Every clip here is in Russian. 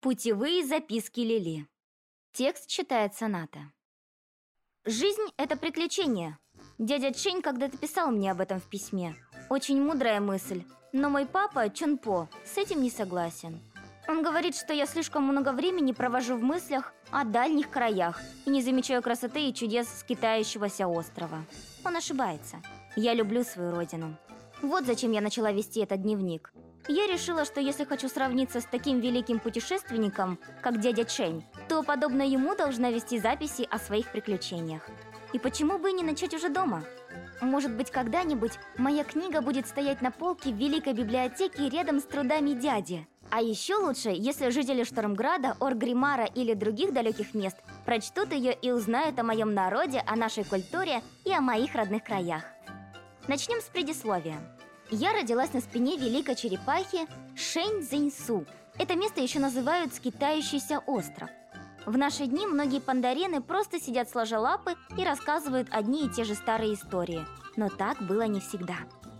Путевые записки Лили. Текст читает Соната. Жизнь — это приключение. Дядя Чень когда-то писал мне об этом в письме. Очень мудрая мысль. Но мой папа, Чунпо, с этим не согласен. Он говорит, что я слишком много времени провожу в мыслях о дальних краях и не замечаю красоты и чудес скитающегося острова. Он ошибается. Я люблю свою родину. Вот зачем я начала вести этот дневник. Я решила, что если хочу сравниться с таким великим путешественником, как дядя Чэнь, то, подобно ему, должна вести записи о своих приключениях. И почему бы не начать уже дома? Может быть, когда-нибудь моя книга будет стоять на полке в Великой библиотеке рядом с трудами дяди. А еще лучше, если жители Штормграда, Оргримара или других далеких мест прочтут ее и узнают о моем народе, о нашей культуре и о моих родных краях. Начнем с предисловия. Я родилась на спине великой черепахи Шэнь Цзиньсу. Это место еще называют «скитающийся остров». В наши дни многие пандарены просто сидят сложа лапы и рассказывают одни и те же старые истории. Но так было не всегда.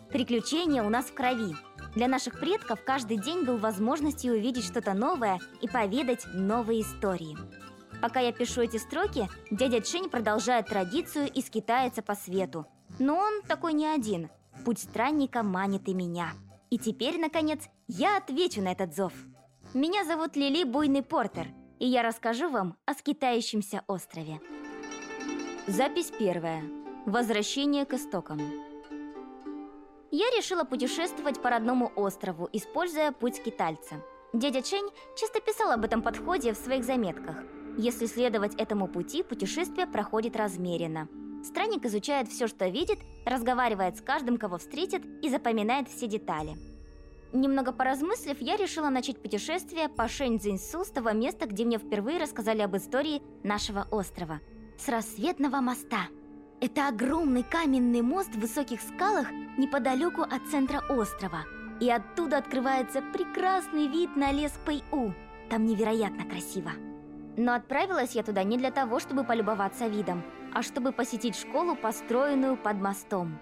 Приключения у нас в крови. Для наших предков каждый день был возможностью увидеть что-то новое и поведать новые истории. Пока я пишу эти строки, дядя Чень продолжает традицию и скитается по свету. Но он такой не один – Путь странника манит и меня. И теперь, наконец, я отвечу на этот зов. Меня зовут Лили Буйный Портер, и я расскажу вам о скитающемся острове. Запись первая. Возвращение к истокам. Я решила путешествовать по родному острову, используя путь скитальца. Дядя Чень часто писал об этом подходе в своих заметках. Если следовать этому пути, путешествие проходит размеренно – Странник изучает все, что видит, разговаривает с каждым, кого встретит, и запоминает все детали. Немного поразмыслив, я решила начать путешествие по Шэньцзиньсу с того места, где мне впервые рассказали об истории нашего острова. С рассветного моста. Это огромный каменный мост в высоких скалах неподалеку от центра острова. И оттуда открывается прекрасный вид на лес Пэйу. Там невероятно красиво. Но отправилась я туда не для того, чтобы полюбоваться видом – а чтобы посетить школу, построенную под мостом.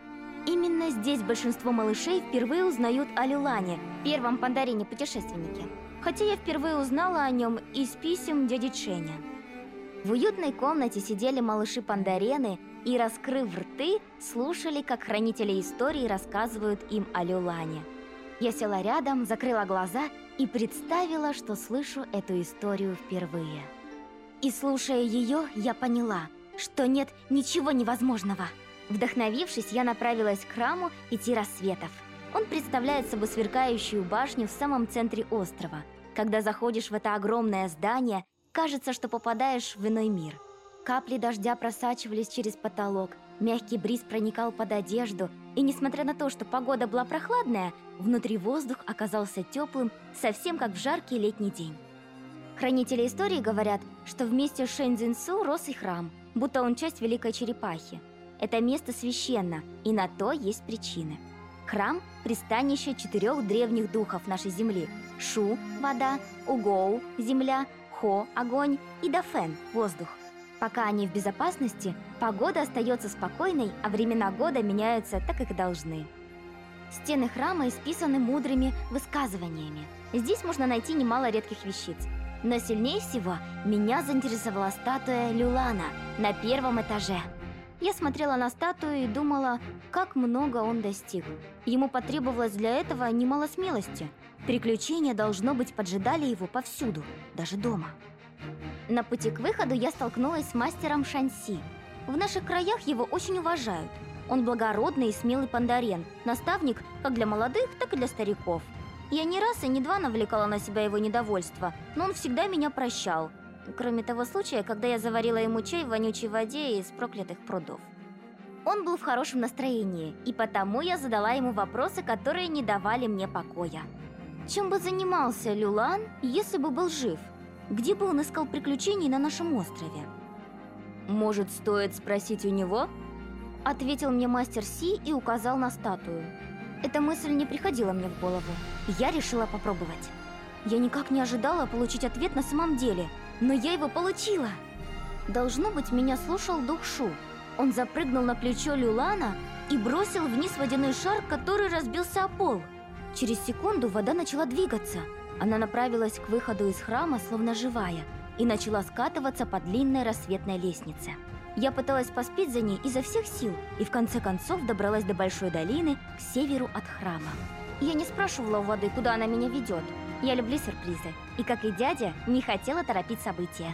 Именно здесь большинство малышей впервые узнают о Люлане, первом пандарине-путешественнике. Хотя я впервые узнала о нем из писем дяди Ченя. В уютной комнате сидели малыши-пандарены и, раскрыв рты, слушали, как хранители истории рассказывают им о Люлане. Я села рядом, закрыла глаза и представила, что слышу эту историю впервые. И слушая ее, я поняла – что нет ничего невозможного. Вдохновившись, я направилась к храму Пяти Рассветов. Он представляет собой сверкающую башню в самом центре острова. Когда заходишь в это огромное здание, кажется, что попадаешь в иной мир. Капли дождя просачивались через потолок, мягкий бриз проникал под одежду, и несмотря на то, что погода была прохладная, внутри воздух оказался теплым, совсем как в жаркий летний день. Хранители истории говорят, что вместе с Шэньцзинсу рос и храм – будто он часть Великой Черепахи. Это место священно, и на то есть причины. Храм – пристанище четырех древних духов нашей земли – Шу – вода, Угоу – земля, Хо – огонь и Дафен – воздух. Пока они в безопасности, погода остается спокойной, а времена года меняются так, как должны. Стены храма исписаны мудрыми высказываниями. Здесь можно найти немало редких вещиц – но сильнее всего меня заинтересовала статуя Люлана на первом этаже. Я смотрела на статую и думала, как много он достиг. Ему потребовалось для этого немало смелости. Приключения, должно быть, поджидали его повсюду, даже дома. На пути к выходу я столкнулась с мастером Шанси. В наших краях его очень уважают. Он благородный и смелый пандарен, наставник как для молодых, так и для стариков – я не раз и не два навлекала на себя его недовольство, но он всегда меня прощал. Кроме того случая, когда я заварила ему чай в вонючей воде из проклятых прудов. Он был в хорошем настроении, и потому я задала ему вопросы, которые не давали мне покоя. Чем бы занимался Люлан, если бы был жив? Где бы он искал приключений на нашем острове? «Может, стоит спросить у него?» Ответил мне мастер Си и указал на статую. Эта мысль не приходила мне в голову. Я решила попробовать. Я никак не ожидала получить ответ на самом деле, но я его получила. Должно быть, меня слушал дух Шу. Он запрыгнул на плечо Люлана и бросил вниз водяной шар, который разбился о пол. Через секунду вода начала двигаться. Она направилась к выходу из храма, словно живая, и начала скатываться по длинной рассветной лестнице. Я пыталась поспеть за ней изо всех сил и в конце концов добралась до большой долины к северу от храма. Я не спрашивала у воды, куда она меня ведет. Я люблю сюрпризы, и, как и дядя, не хотела торопить события.